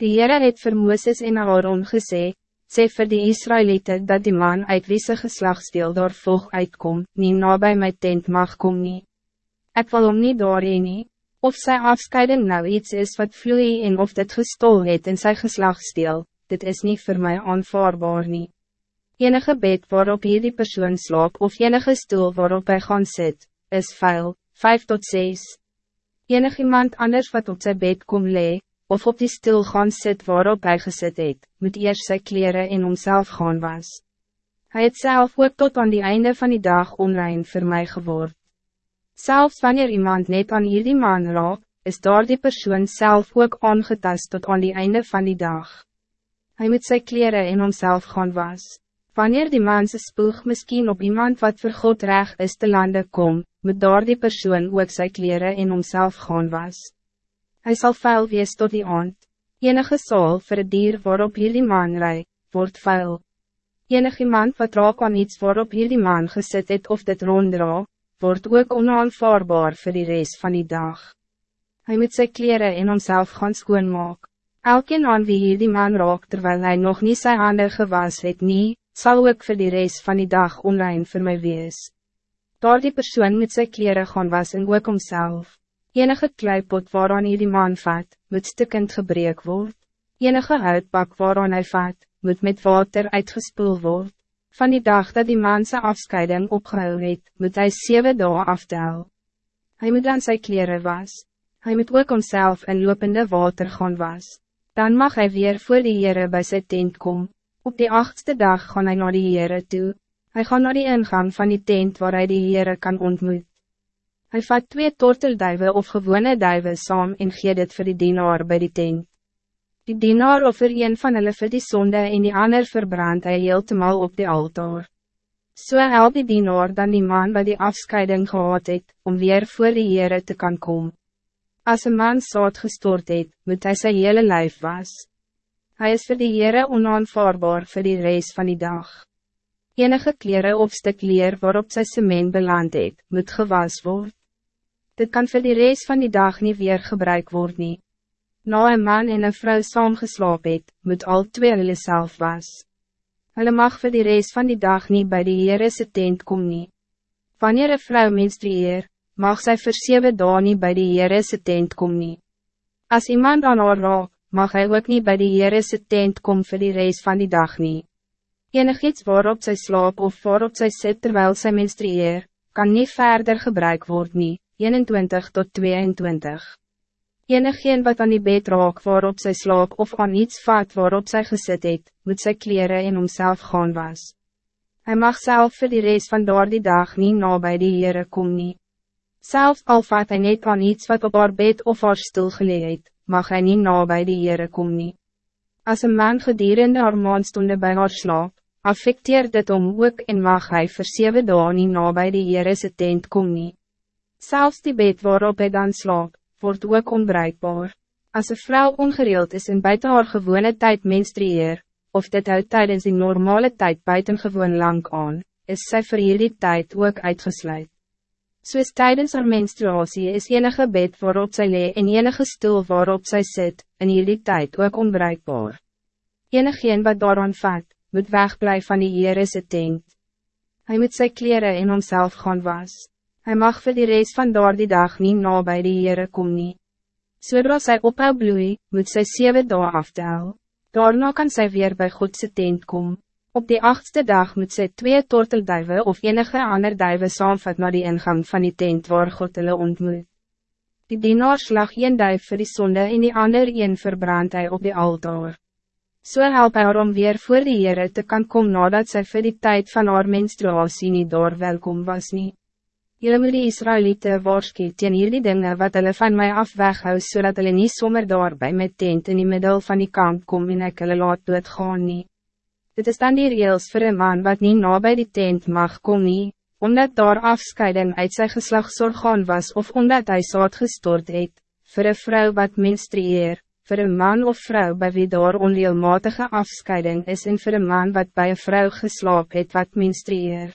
Die Heere het vir Mooses en Aaron gesê, sê vir die Israëlieten dat die man uit wie sy geslagsdeel daar volg uitkom, nie nabij my tent mag kom nie. Ek wil hom nie daarheen nie, of sy afscheiding nou iets is wat vloei en of dit gestol het in sy geslagsdeel, dit is niet voor mij aanvaarbaar nie. Enige bed waarop hier die persoon slaap of enige stoel waarop hij gaan sit, is vuil, 5 tot 6. Enig iemand anders wat op zijn bed kom lee, of op die stil gaan sit waarop hij gezet het, moet eerst zijn kleren in homself gaan was. Hij het zelf ook tot aan die einde van die dag onrein voor mij geword. Zelfs wanneer iemand net aan hierdie man raak, is daar die persoon zelf ook aangetast tot aan die einde van die dag. Hij moet zijn kleren in homself gaan was. Wanneer die man zijn spoeg misschien op iemand wat voor God recht is te landen kom, moet daar die persoon ook zijn kleren in homself gaan was. Hij zal vuil wees tot die aand. Enige saal voor het dier waarop hierdie man rij, wordt vuil. Enig iemand wat raak aan iets waarop hierdie man gezet het of dit ronddra, wordt ook onaanvaarbaar voor die rest van die dag. Hij moet zijn kleren in homself gaan schoonmaak. Elkeen aan wie hierdie man raak terwijl hij nog niet zijn handen gewas het nie, sal ook voor die rest van die dag onrein voor mij wees. Daar die persoon moet sy kleren gaan was en ook homself. Enige kleipot waaraan hy die man vat, moet stikkend gebreek word. Enige uitpak waaraan hij vat, moet met water uitgespoel word. Van die dag dat die man zijn afscheiding opgehou het, moet hij zeven dagen aftel. Hij moet dan zijn kleren was. Hij moet ook homself in lopende water gaan was. Dan mag hij weer voor de Heere bij zijn tent komen. Op die achtste dag gaan hij naar de Heere toe. Hij gaat naar die ingang van die tent waar hij de Heere kan ontmoet. Hij vat twee tortelduiven of gewone duiven saam en gee dit vir die dienaar bij die tent. Die dienaar offer een van hulle vir die sonde en die ander verbrand hy heeltemal op die altaar. So help die dienaar dan die man wat die afscheiding gehad het, om weer voor die Heere te kan komen. Als een man zout gestort het, moet hij zijn hele lijf was. Hij is voor die Heere onaanvaarbaar voor die reis van die dag. Enige kleren of stuk leer waarop sy cement beland het, moet gewas worden. Dit kan voor die reis van die dag niet weer gebruikt worden. Na een man en een vrouw saamgeslaap het, moet al twee hulle self was. Hulle mag voor die reis van die dag niet bij die Heere se tent kom nie. Wanneer een vrouw menstrueer, mag zij voor zeven dagen niet bij die Heere se tent kom nie. As iemand aan haar raak, mag hij ook niet bij die Heere se tent kom voor die reis van die dag nie. Enig iets waarop zij slaap of waarop zij sit terwijl zij menstrueer, kan niet verder gebruikt worden. nie. 21 tot 22. Enigeen wat aan die bed raak waarop sy slaap of aan iets vat waarop sy gesit het, moet sy kleren in homself gaan was. Hij mag zelf voor die reis van door die dag niet na bij die Heere kom nie. Selfs al vat hy net aan iets wat op haar bed of haar stoel geleid, mag hij niet na bij die Heere kom nie. As een man gedurende haar maandstonde bij haar slaap, affecteer dit om ook en mag hij voor zeven dagen niet na bij die Heere se tent kom nie. Zelfs die bed waarop hij dan slaapt, wordt ook onbruikbaar. Als een vrouw ongereeld is en buiten haar gewone tijd menstrueer, of dit uit tijdens die normale tijd buitengewoon lang aan, is zij voor jullie tijd ook uitgesluit. Soos tijdens haar menstruatie is enige bed waarop zij lee en enige stoel waarop zij zit, in jullie tijd ook onbruikbaar. Enigeen wat daaraan vat, moet wegblijven van die Heere se tent. Hij moet zijn kleren in homself gaan was. Hij mag voor die reis van door die dag niet na bij de Heere kom nie. Zodra sy ophou bloei, moet sy 7 dagen aftel. Daarna kan zij weer bij Godse tent kom. Op die achtste dag moet sy twee tortelduiven of enige ander duiven saamvat naar die ingang van die tent waar God hulle ontmoet. Die dienaar slag een duif vir die sonde en die ander een verbrand hy op die altaar. So help hy haar om weer voor die Heere te kan kom nadat zij voor die tijd van haar menstruatie niet door welkom was niet. Jullie moet die Israëlieten waarskie teen hierdie dinge wat hulle van mij af weghou, so hulle nie sommer daar by my tent in die middel van die kamp kom en ek hulle laat doodgaan nie. Dit is dan die reels vir een man wat niet na by die tent mag kom nie, omdat daar afscheiding uit sy geslagsorgaan was of omdat hij saad gestort het, vir een vrou wat menstrueer, vir een man of vrouw bij wie daar onreelmatige afscheiding is en vir een man wat bij een vrouw geslaap het wat menstrueer.